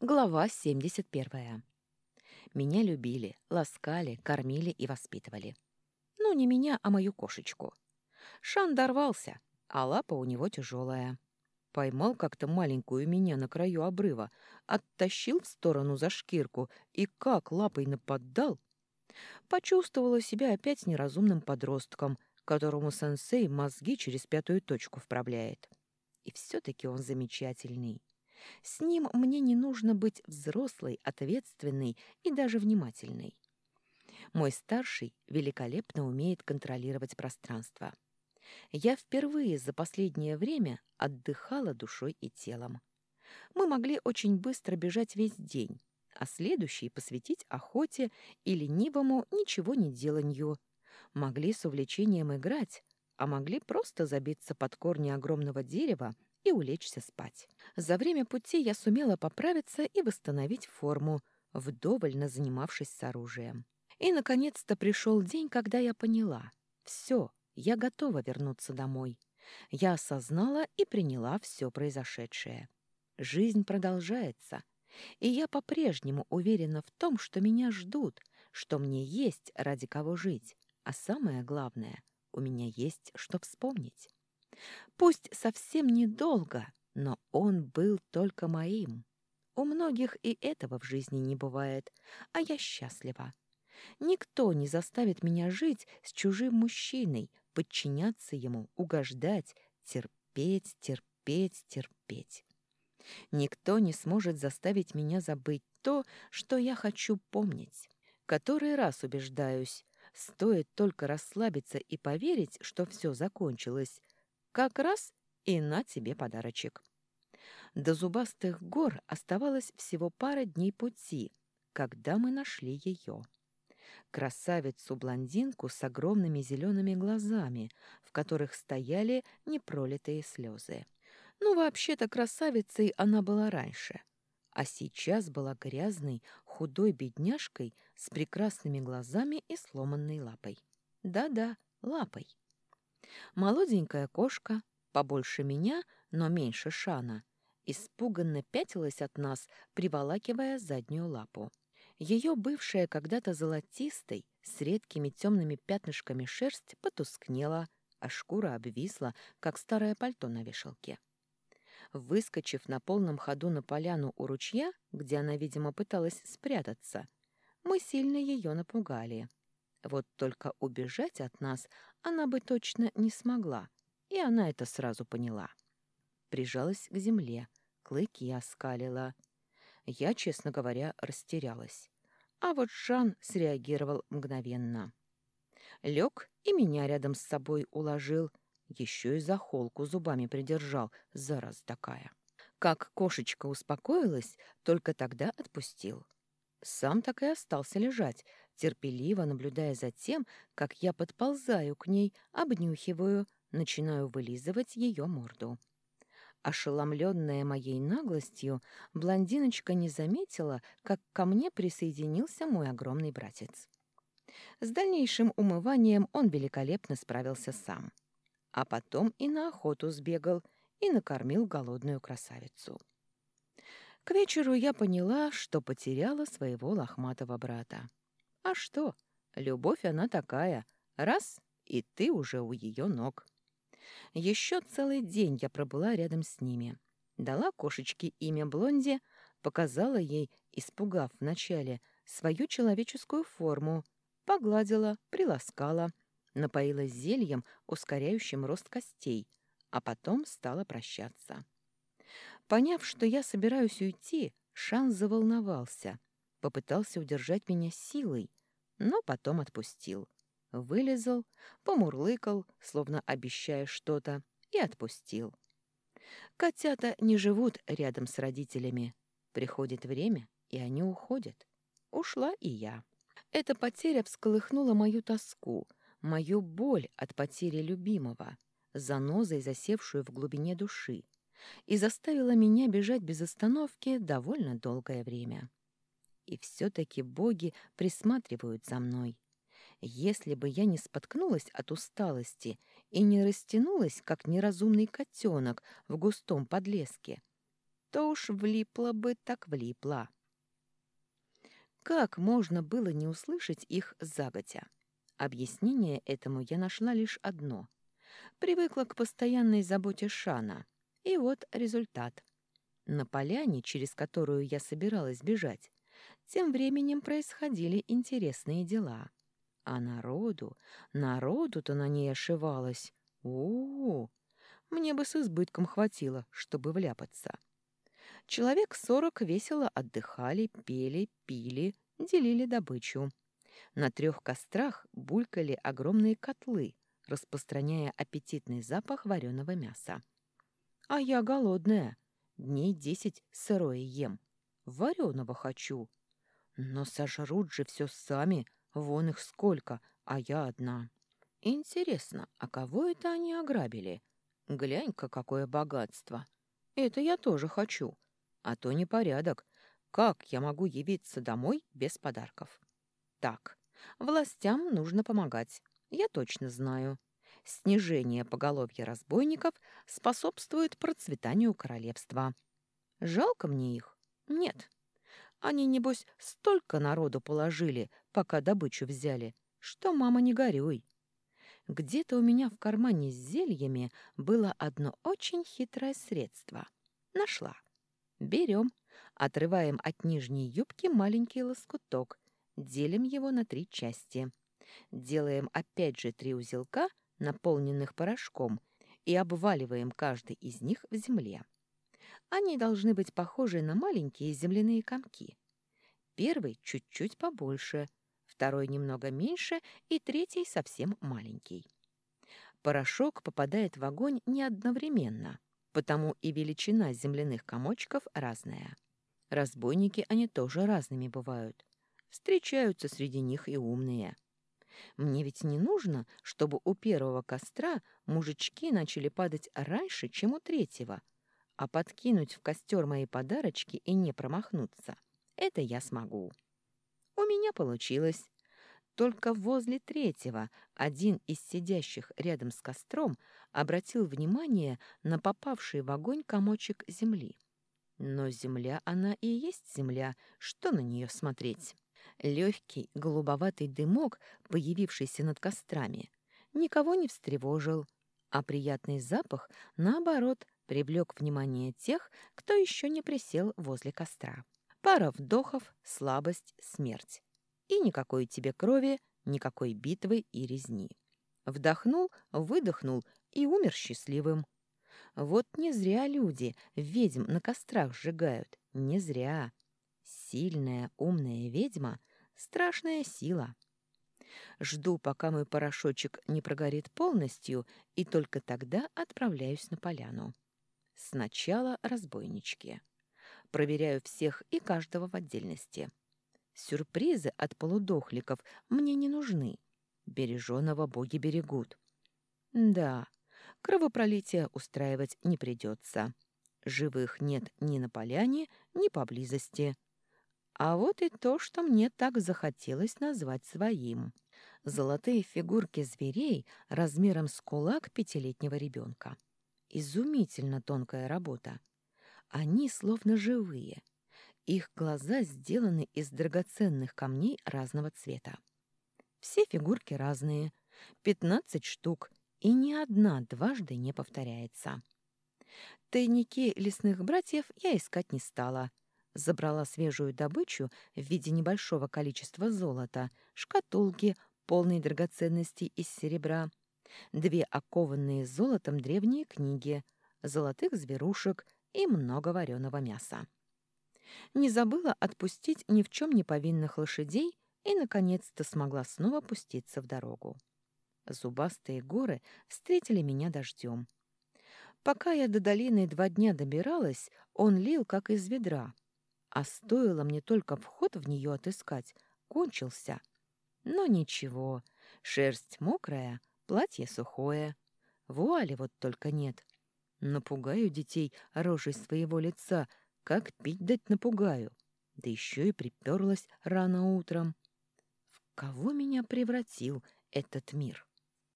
Глава 71. Меня любили, ласкали, кормили и воспитывали. Ну, не меня, а мою кошечку. Шан дорвался, а лапа у него тяжелая. Поймал как-то маленькую меня на краю обрыва, оттащил в сторону за шкирку и как лапой нападал. Почувствовала себя опять неразумным подростком, которому сенсей мозги через пятую точку вправляет. И все-таки он замечательный. С ним мне не нужно быть взрослой, ответственной и даже внимательной. Мой старший великолепно умеет контролировать пространство. Я впервые за последнее время отдыхала душой и телом. Мы могли очень быстро бежать весь день, а следующий посвятить охоте и ленивому ничего не деланью. Могли с увлечением играть, а могли просто забиться под корни огромного дерева и улечься спать. За время пути я сумела поправиться и восстановить форму, вдоволь занимавшись с оружием. И, наконец-то, пришел день, когда я поняла. Все, я готова вернуться домой. Я осознала и приняла все произошедшее. Жизнь продолжается, и я по-прежнему уверена в том, что меня ждут, что мне есть ради кого жить, а самое главное, у меня есть что вспомнить. Пусть совсем недолго, но он был только моим. У многих и этого в жизни не бывает, а я счастлива. Никто не заставит меня жить с чужим мужчиной, подчиняться ему, угождать, терпеть, терпеть, терпеть. Никто не сможет заставить меня забыть то, что я хочу помнить. Который раз убеждаюсь, стоит только расслабиться и поверить, что все закончилось, как раз и на тебе подарочек. До зубастых гор оставалось всего пара дней пути, когда мы нашли ее. Красавицу-блондинку с огромными зелеными глазами, в которых стояли непролитые слезы. Ну, вообще-то красавицей она была раньше, а сейчас была грязной, худой бедняжкой с прекрасными глазами и сломанной лапой. Да-да, лапой. Молоденькая кошка, побольше меня, но меньше Шана, испуганно пятилась от нас, приволакивая заднюю лапу. Ее бывшая когда-то золотистой, с редкими темными пятнышками шерсть потускнела, а шкура обвисла, как старое пальто на вешалке. Выскочив на полном ходу на поляну у ручья, где она, видимо, пыталась спрятаться, мы сильно ее напугали. Вот только убежать от нас она бы точно не смогла, и она это сразу поняла. Прижалась к земле, клыки оскалила. Я, честно говоря, растерялась. А вот Жан среагировал мгновенно. Лег и меня рядом с собой уложил, еще и за холку зубами придержал, зараз такая. Как кошечка успокоилась, только тогда отпустил. Сам так и остался лежать, терпеливо наблюдая за тем, как я подползаю к ней, обнюхиваю, начинаю вылизывать ее морду. Ошеломленная моей наглостью, блондиночка не заметила, как ко мне присоединился мой огромный братец. С дальнейшим умыванием он великолепно справился сам. А потом и на охоту сбегал, и накормил голодную красавицу. К вечеру я поняла, что потеряла своего лохматого брата. А что? Любовь она такая. Раз — и ты уже у ее ног. Еще целый день я пробыла рядом с ними. Дала кошечке имя Блонди, показала ей, испугав вначале, свою человеческую форму, погладила, приласкала, напоила зельем, ускоряющим рост костей, а потом стала прощаться. Поняв, что я собираюсь уйти, Шан заволновался, попытался удержать меня силой, но потом отпустил. Вылезал, помурлыкал, словно обещая что-то, и отпустил. Котята не живут рядом с родителями. Приходит время, и они уходят. Ушла и я. Эта потеря всколыхнула мою тоску, мою боль от потери любимого, занозой засевшую в глубине души, и заставила меня бежать без остановки довольно долгое время. И все-таки боги присматривают за мной. Если бы я не споткнулась от усталости и не растянулась, как неразумный котенок в густом подлеске, то уж влипла бы так влипла. Как можно было не услышать их заготя? Объяснение этому я нашла лишь одно. Привыкла к постоянной заботе Шана. И вот результат. На поляне, через которую я собиралась бежать, тем временем происходили интересные дела. А народу, народу-то на ней ошивалось. У, -у, у Мне бы с избытком хватило, чтобы вляпаться. Человек сорок весело отдыхали, пели, пили, делили добычу. На трех кострах булькали огромные котлы, распространяя аппетитный запах вареного мяса. А я голодная. Дней десять сырое ем. Вареного хочу. Но сожрут же все сами, вон их сколько, а я одна. Интересно, а кого это они ограбили? Глянь-ка, какое богатство. Это я тоже хочу. А то непорядок. Как я могу явиться домой без подарков? Так, властям нужно помогать. Я точно знаю. Снижение поголовья разбойников способствует процветанию королевства. Жалко мне их? Нет. Они, небось, столько народу положили, пока добычу взяли, что, мама, не горюй. Где-то у меня в кармане с зельями было одно очень хитрое средство. Нашла. Берем, отрываем от нижней юбки маленький лоскуток, делим его на три части. Делаем опять же три узелка, наполненных порошком, и обваливаем каждый из них в земле. Они должны быть похожи на маленькие земляные комки. Первый чуть-чуть побольше, второй немного меньше и третий совсем маленький. Порошок попадает в огонь не одновременно, потому и величина земляных комочков разная. Разбойники они тоже разными бывают. Встречаются среди них и умные. Мне ведь не нужно, чтобы у первого костра мужички начали падать раньше, чем у третьего, а подкинуть в костер мои подарочки и не промахнуться — это я смогу. У меня получилось. Только возле третьего один из сидящих рядом с костром обратил внимание на попавший в огонь комочек земли. Но земля она и есть земля, что на нее смотреть? Легкий голубоватый дымок, появившийся над кострами, никого не встревожил, а приятный запах, наоборот, привлек внимание тех, кто еще не присел возле костра. Пара вдохов, слабость, смерть. И никакой тебе крови, никакой битвы и резни. Вдохнул, выдохнул и умер счастливым. Вот не зря люди ведьм на кострах сжигают. Не зря. Сильная, умная ведьма — страшная сила. Жду, пока мой порошочек не прогорит полностью, и только тогда отправляюсь на поляну. Сначала разбойнички. Проверяю всех и каждого в отдельности. Сюрпризы от полудохликов мне не нужны. Береженого боги берегут. Да, кровопролития устраивать не придется. Живых нет ни на поляне, ни поблизости. А вот и то, что мне так захотелось назвать своим. Золотые фигурки зверей размером с кулак пятилетнего ребенка. Изумительно тонкая работа. Они словно живые. Их глаза сделаны из драгоценных камней разного цвета. Все фигурки разные, пятнадцать штук, и ни одна дважды не повторяется. Тайники лесных братьев я искать не стала. Забрала свежую добычу в виде небольшого количества золота, шкатулки, полной драгоценностей из серебра, две окованные золотом древние книги, золотых зверушек и много вареного мяса. Не забыла отпустить ни в чем не повинных лошадей и, наконец-то, смогла снова пуститься в дорогу. Зубастые горы встретили меня дождем. Пока я до долины два дня добиралась, он лил, как из ведра. А стоило мне только вход в нее отыскать, кончился. Но ничего, шерсть мокрая, Платье сухое. Вуали вот только нет. Напугаю детей рожей своего лица, как пить дать напугаю. Да еще и приперлась рано утром. В кого меня превратил этот мир?